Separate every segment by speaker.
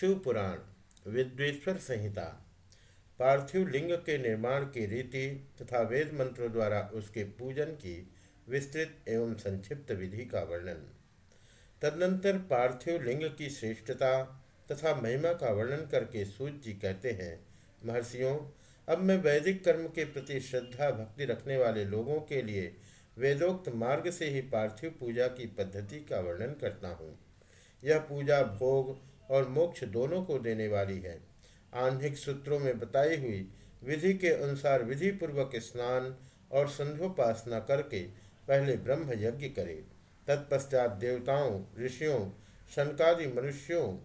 Speaker 1: शिव पुराण, विद्वेश्वर संहिता, पार्थिव लिंग के निर्माण की रीति तथा वेद मंत्रों द्वारा उसके पूजन की विस्तृत एवं संक्षिप्त विधि का वर्णन। तदनंतर पार्थिव लिंग की श्रेष्ठता तथा महिमा का वर्णन करके सूत जी कहते हैं, महर्षियों, अब मैं वैदिक कर्म के प्रति श्रद्धा, भक्ति रखने वाले लोगों के लिए वेदोक्त मार्ग से ही पार्थिव पूजा की पद्धति का वर्णन करता हूँ। यह पूजा भोग और मोक्ष दोनों को देने वाली है। आह्निक सूत्रों में बताई हुई विधि के अनुसार विधि पूर्वक स्नान और संध्योपासना करके पहले ब्रह्म यज्ञ करे। तत्पश्चात देवताओं, ऋषियों शनकादि मनुष्यों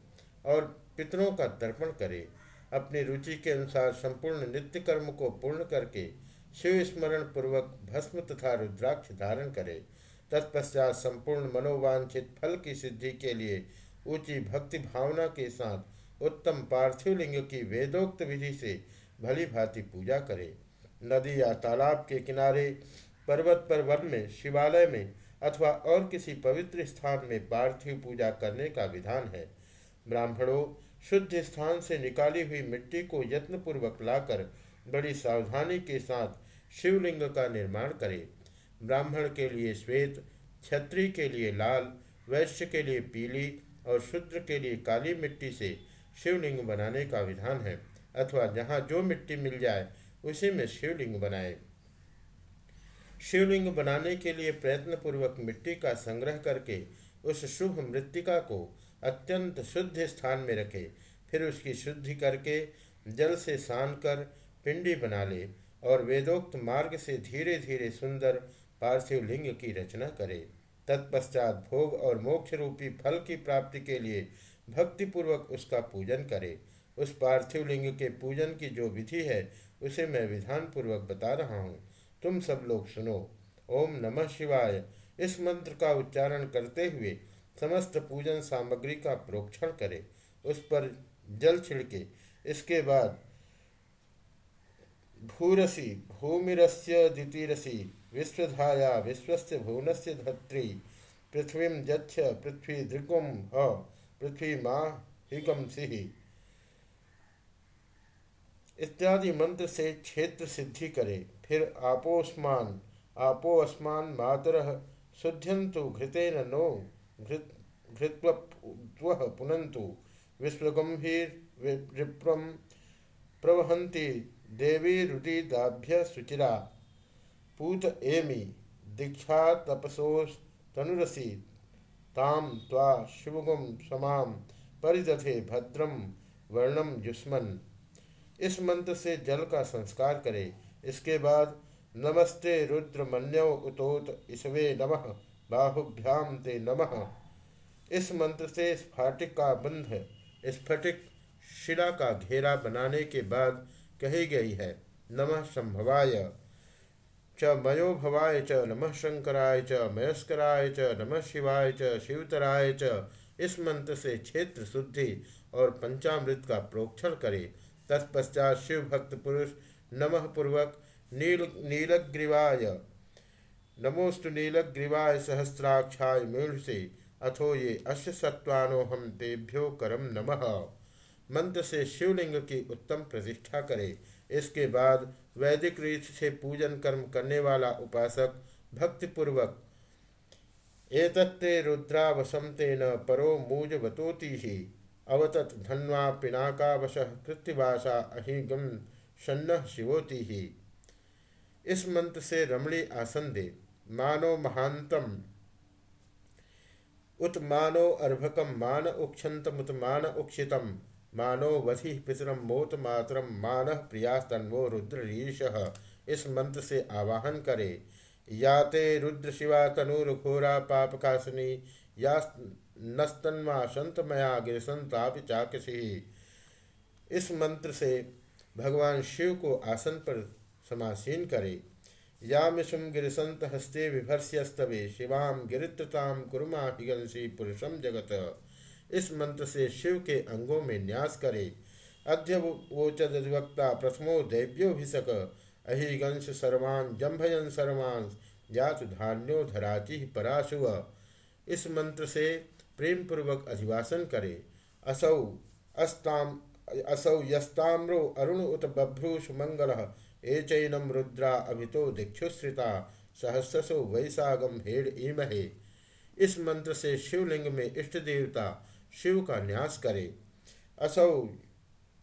Speaker 1: और पितरों का तर्पण करे। अपनी रुचि के अनुसार संपूर्ण नित्य कर्म को पूर्ण करके शिव स्मरण पूर्वक भस्म तथा रुद्राक्ष धारण करे। तत्पश्चात संपूर्ण मनोवांछित फल की सिद्धि के लिए ऊँची भक्ति भावना के साथ उत्तम पार्थिव लिंग की वेदोक्त विधि से भली भांति पूजा करे। नदी या तालाब के किनारे, पर्वत पर वन में, शिवालय में अथवा और किसी पवित्र स्थान में पार्थिव पूजा करने का विधान है। ब्राह्मणों, शुद्ध स्थान से निकाली हुई मिट्टी को यत्नपूर्वक लाकर बड़ी सावधानी के साथ शिवलिंग का निर्माण करे। ब्राह्मण के लिए श्वेत, क्षत्रिय के लिए लाल, वैश्य के लिए पीली और शूद्र के लिए काली मिट्टी से शिवलिंग बनाने का विधान है, अथवा जहाँ जो मिट्टी मिल जाए, उसी में शिवलिंग बनाए। शिवलिंग बनाने के लिए प्रयत्नपूर्वक मिट्टी का संग्रह करके उस शुभ मृतिका को अत्यंत शुद्ध स्थान में रखे, फिर उसकी शुद्धि करके जल से सान कर पिंडी बना ले और वेदोक्त मार्ग से धीरे धीरे सुंदर पार्थिव लिंग की रचना करे। तत्पश्चात भोग और मोक्ष रूपी फल की प्राप्ति के लिए भक्तिपूर्वक उसका पूजन करे। उस पार्थिव लिंग के पूजन की जो विधि है, उसे मैं विधान पूर्वक बता रहा हूँ। तुम सब लोग सुनो। ओम नमः शिवाय। इस मंत्र का उच्चारण करते हुए समस्त पूजन सामग्री का प्रोक्षण करे। उस पर जल छिड़के। इसके बाद भूरसी, भूमिरस्य, द्वितीरसी विश्वधाया, विश्वस्य भुवनस्य धत्री, पृथ्वी जच्छ पृथ्वी दृगुम ह, पृथ्वी माँ हिगम सिहि। इत्यादि मंत्र से क्षेत्र सिद्धि करे। फिर आपोस्मान आपो अस्मान मातर शुद्ध्यंतु घृतेन नो, घृत पुनंतु विश्वगंभीर विप्रम प्रवहंती देवी रुदिदाभ्य सुचिरा। पूत एमि, दीक्षा तपसोस तनुरसी ताम त्वा शिवगुम समाम परिदथे भद्रम वर्णम युष्मन। इस मंत्र से जल का संस्कार करे। इसके बाद, नमस्ते रुद्र मन्यो उतोत इसवे नमः बाहुभ्याम ते नमः। इस मंत्र से स्फाटिक का बंध स्फटिक शिला का घेरा बनाने के बाद कही गई है, नमः संभवाय। च मयो भवाय च नमः शंकराय च मयस्कराय च नमः शिवाय च शिवतराय च। इस मंत्र से क्षेत्र शुद्धि और पंचामृत का प्रोक्षण करे। तत्पश्चात शिव भक्त पुरुष नमः पूर्वक नील नीलग्रीवाय, नमोस्तु नीलग्रीवाय सहस्राक्षाय मीढ़ से अथो ये अश्य सत्वानो तेभ्यो करम नमः। मंत्र से शिवलिंग की उत्तम प्रतिष्ठा करे। इसके बाद वैदिक रीत से पूजन कर्म करने वाला उपासक भक्तिपूर्वक, एतत्ते रुद्रावसम तेन परो मूजवतोति ही, अवतत धन्वा पिनाकावश कृत्यवासा अहिगम सन्न शिवोति ही। इस मंत्र से रमणी आसन दे। मानो महांतम, उत मानो अर्भकम मान उक्षंतमुत मान उक्षितम मानो वधि पितरम मोत मातरम मान प्रियास्तन्वो रुद्रीश इस मंत्र से आवाहन करे। याते रुद्र शिवा तनुर घोरा पाप कासनी। या नस्तन्मा संतमया गिरसंताप चाकसी। इस मंत्र से भगवान शिव को आसन पर समासीन करे। या मिशुम गिरसंत हस्ते विभर्ष्यस्तवे। शिवाम गिरित्रताम कुरुमा हिगंसी पुरुषम जगत। इस मंत्र से शिव के अंगों में न्यास करे। अध्यवोचदवक्ता प्रथमो दैव्योभिषक। अहिगंश सर्वान्, जम्भयन सर्वान्, जात धान्यो धराची पराशुव। इस मंत्र से प्रेम पूर्वक अधिवासन करे। असौ अस्ताम, असौ यस्ताम्रो अरुण उत बभ्रूष मंगल। ए चैनम रुद्रा अभितो दीक्षुश्रिता सहस्रसो वैसागम हेड ईमहे। इस मंत्र से शिवलिंग में इष्ट देवता शिव का न्यास करे। असौ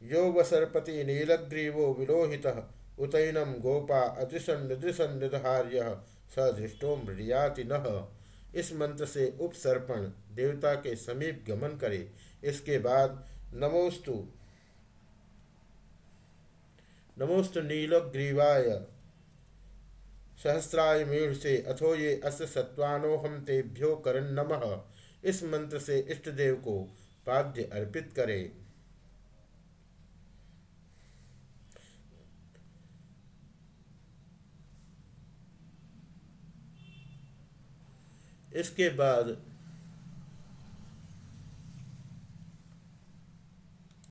Speaker 1: यो वसरपति नीलग्रीवो विलोहित उतैनम गोपा अदृशन निदृशन निधार्य सदृष्टो मृियाति न। इस मंत्र से उपसर्पण देवता के समीप गमन करे। इसके बाद नमोस्तु नमोस्तु नीलग्रीवाय, सहस्राय मीढ़ से अथो ये अस सत्वानोहम तेभ्यो करन नमः। इस मंत्र से इष्ट देव को पाद्य अर्पित करें। इसके बाद